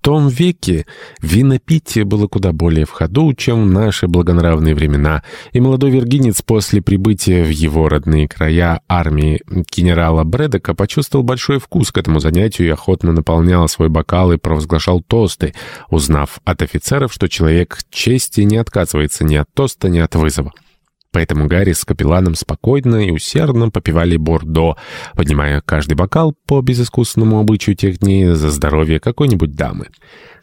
том веке винопитие было куда более в ходу, чем в наши благонравные времена, и молодой виргинец после прибытия в его родные края армии генерала Брэдока почувствовал большой вкус к этому занятию и охотно наполнял свой бокал и провозглашал тосты, узнав от офицеров, что человек чести не отказывается ни от тоста, ни от вызова. Поэтому Гарри с капелланом спокойно и усердно попивали бордо, поднимая каждый бокал по безыскусному обычаю тех дней за здоровье какой-нибудь дамы.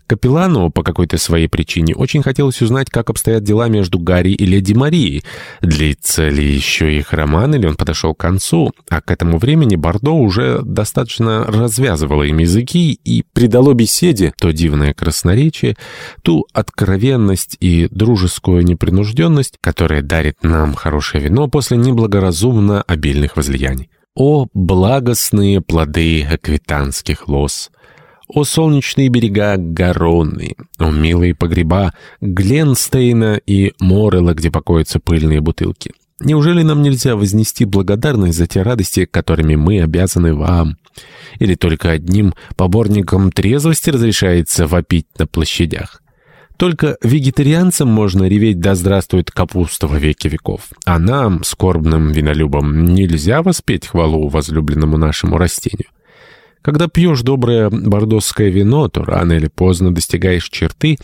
Капеллану по какой-то своей причине очень хотелось узнать, как обстоят дела между Гарри и леди Марией. Длится ли еще их роман, или он подошел к концу, а к этому времени Бордо уже достаточно развязывало им языки и придало беседе то дивное красноречие, ту откровенность и дружескую непринужденность, которая дарит нам хорошее вино после неблагоразумно обильных возлияний. О, благостные плоды аквитанских лос! О солнечные берега Гаронны, о милые погреба Гленстейна и Морела, где покоятся пыльные бутылки. Неужели нам нельзя вознести благодарность за те радости, которыми мы обязаны вам? Или только одним поборникам трезвости разрешается вопить на площадях? Только вегетарианцам можно реветь «Да здравствует капуста во веки веков», а нам, скорбным винолюбам, нельзя воспеть хвалу возлюбленному нашему растению. Когда пьешь доброе бордосское вино, то рано или поздно достигаешь черты,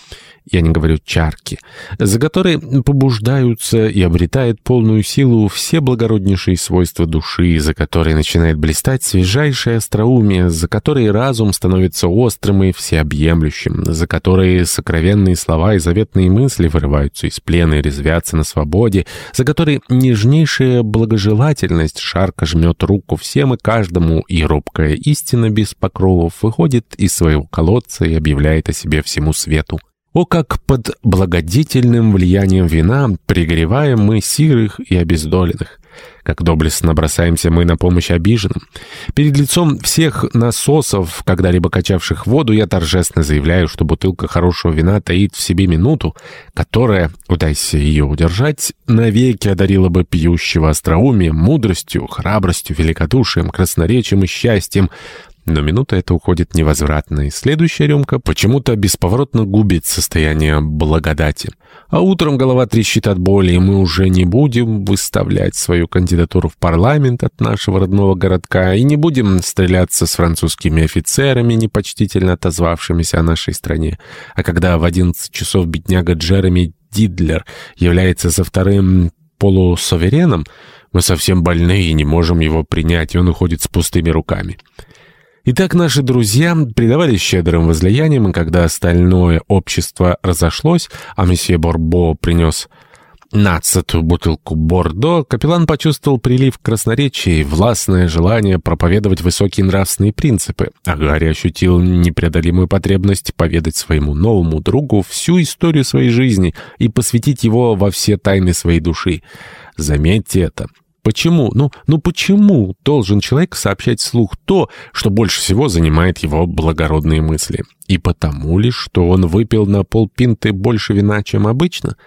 я не говорю чарки, за которой побуждаются и обретают полную силу все благороднейшие свойства души, за которой начинает блистать свежайшее остроумие, за которой разум становится острым и всеобъемлющим, за которой сокровенные слова и заветные мысли вырываются из плена и резвятся на свободе, за которой нежнейшая благожелательность шарко жмет руку всем и каждому, и робкая истина без покровов выходит из своего колодца и объявляет о себе всему свету. О, как под благодетельным влиянием вина пригреваем мы сирых и обездоленных! Как доблестно бросаемся мы на помощь обиженным! Перед лицом всех насосов, когда-либо качавших воду, я торжественно заявляю, что бутылка хорошего вина таит в себе минуту, которая, удайся ее удержать, навеки одарила бы пьющего остроумием, мудростью, храбростью, великодушием, красноречием и счастьем, но минута эта уходит невозвратно, и следующая рюмка почему-то бесповоротно губит состояние благодати. А утром голова трещит от боли, и мы уже не будем выставлять свою кандидатуру в парламент от нашего родного городка, и не будем стреляться с французскими офицерами, непочтительно отозвавшимися о нашей стране. А когда в одиннадцать часов бедняга Джереми Дидлер является за вторым полусувереном, мы совсем больны и не можем его принять, и он уходит с пустыми руками. Итак, наши друзья предавались щедрым возлияниям, и когда остальное общество разошлось, а месье Борбо принес нацатую бутылку Бордо, капеллан почувствовал прилив красноречия и властное желание проповедовать высокие нравственные принципы, а Гарри ощутил непреодолимую потребность поведать своему новому другу всю историю своей жизни и посвятить его во все тайны своей души. Заметьте это. Почему? Ну, ну почему должен человек сообщать вслух то, что больше всего занимает его благородные мысли? И потому ли, что он выпил на полпинты больше вина, чем обычно?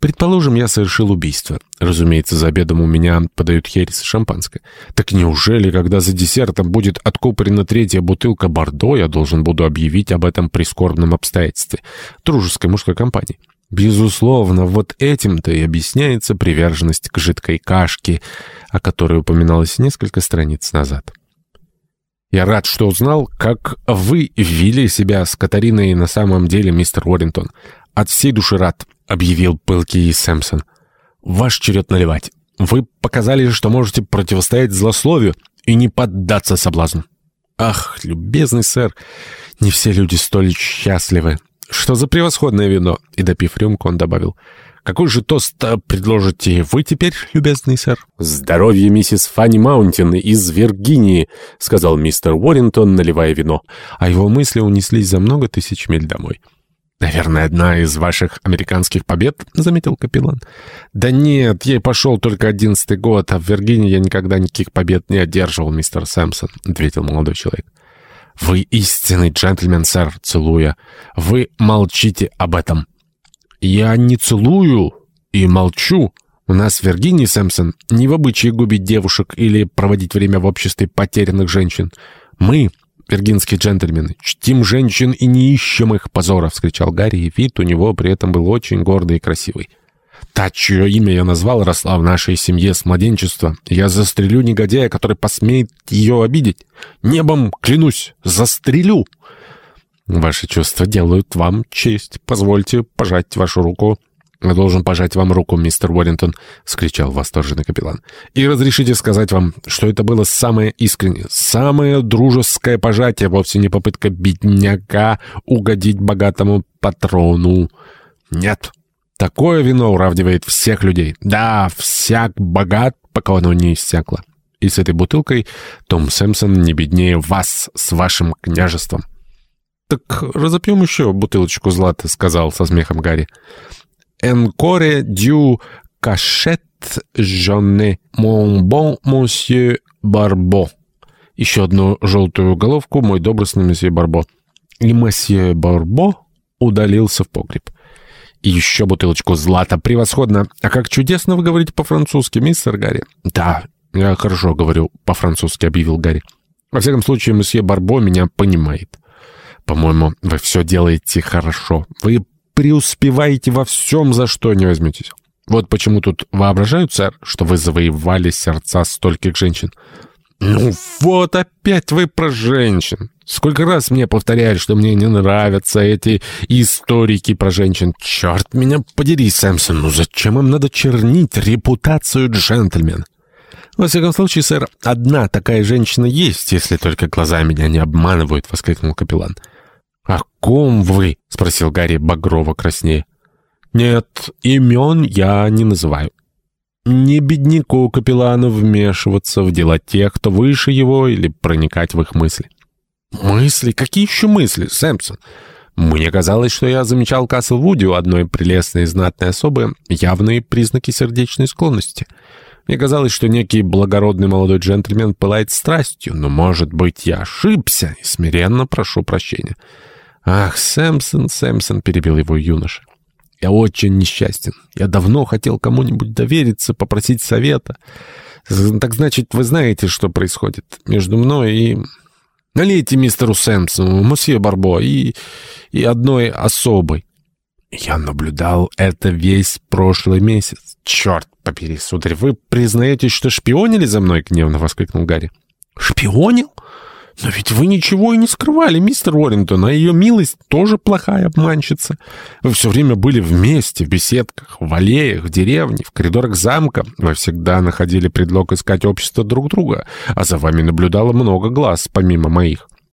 Предположим, я совершил убийство. Разумеется, за обедом у меня подают херес шампанское. Так неужели, когда за десертом будет откупорена третья бутылка Бордо, я должен буду объявить об этом прискорбном обстоятельстве дружеской мужской компании? Безусловно, вот этим-то и объясняется приверженность к жидкой кашке, о которой упоминалось несколько страниц назад. Я рад, что узнал, как вы ввели себя с Катариной на самом деле, мистер Уоррингтон. От всей души рад, объявил пылкий Сэмпсон. Ваш черед наливать. Вы показали, что можете противостоять злословию и не поддаться соблазну. Ах, любезный сэр, не все люди столь счастливы. «Что за превосходное вино?» И, допив рюмку, он добавил. «Какой же тост предложите вы теперь, любезный сэр?» «Здоровье миссис Фанни Маунтин из Виргинии», — сказал мистер Уоррингтон, наливая вино. А его мысли унеслись за много тысяч миль домой. «Наверное, одна из ваших американских побед», — заметил капеллан. «Да нет, ей пошел только одиннадцатый год, а в Виргинии я никогда никаких побед не одерживал, мистер Сэмпсон», — ответил молодой человек. «Вы истинный джентльмен, сэр, целуя. Вы молчите об этом». «Я не целую и молчу. У нас в Виргинии, Сэмпсон, не в обычае губить девушек или проводить время в обществе потерянных женщин. Мы виргинские джентльмены. Чтим женщин и не ищем их позора!» — вскричал Гарри, и вид у него при этом был очень гордый и красивый. Та, чье имя я назвал, росла в нашей семье с младенчества. Я застрелю негодяя, который посмеет ее обидеть. Небом, клянусь, застрелю!» «Ваши чувства делают вам честь. Позвольте пожать вашу руку». «Я должен пожать вам руку, мистер Уоррингтон», — скричал восторженный капеллан. «И разрешите сказать вам, что это было самое искреннее, самое дружеское пожатие, вовсе не попытка бедняка угодить богатому патрону. Нет, такое вино уравнивает всех людей. Да, всяк богат, пока оно не иссякло. И с этой бутылкой Том Сэмпсон не беднее вас с вашим княжеством». «Так разопьем еще бутылочку злата», — сказал со смехом Гарри. «Encore du cachet jaune, mon bon monsieur Барбо». Еще одну желтую головку, мой добростный месье Барбо. И месье Барбо удалился в погреб. И еще бутылочку злата. Превосходно. А как чудесно вы говорите по-французски, мистер Гарри. Да, я хорошо говорю по-французски, объявил Гарри. Во всяком случае, месье Барбо меня понимает. По-моему, вы все делаете хорошо. Вы преуспеваете во всем, за что не возьметесь. Вот почему тут воображают, сэр, что вы завоевали сердца стольких женщин. Ну вот опять вы про женщин. Сколько раз мне повторяли, что мне не нравятся эти историки про женщин. Черт меня подери, Сэмсон, ну зачем им надо чернить репутацию джентльмена? «Во всяком случае, сэр, одна такая женщина есть, если только глаза меня не обманывают», — воскликнул капеллан. «О ком вы?» — спросил Гарри багрово краснее. «Нет, имен я не называю. Не бедняку капеллану вмешиваться в дела тех, кто выше его, или проникать в их мысли». «Мысли? Какие еще мысли, Сэмпсон?» Мне казалось, что я замечал Каслвуде у одной прелестной знатной особы явные признаки сердечной склонности. Мне казалось, что некий благородный молодой джентльмен пылает страстью, но, может быть, я ошибся и смиренно прошу прощения. «Ах, Сэмпсон, Сэмпсон!» — перебил его юноша. «Я очень несчастен. Я давно хотел кому-нибудь довериться, попросить совета. Так значит, вы знаете, что происходит между мной и... Налейте мистеру Сэмпсону, мосье Барбо и... и одной особой». Я наблюдал это весь прошлый месяц. «Черт побери, сударь, вы признаетесь, что шпионили за мной?» — гневно воскликнул Гарри. «Шпионил? «Но ведь вы ничего и не скрывали, мистер Уоррингтон, а ее милость тоже плохая обманщица. Вы все время были вместе, в беседках, в аллеях, в деревне, в коридорах замка. Вы всегда находили предлог искать общество друг друга, а за вами наблюдало много глаз, помимо моих».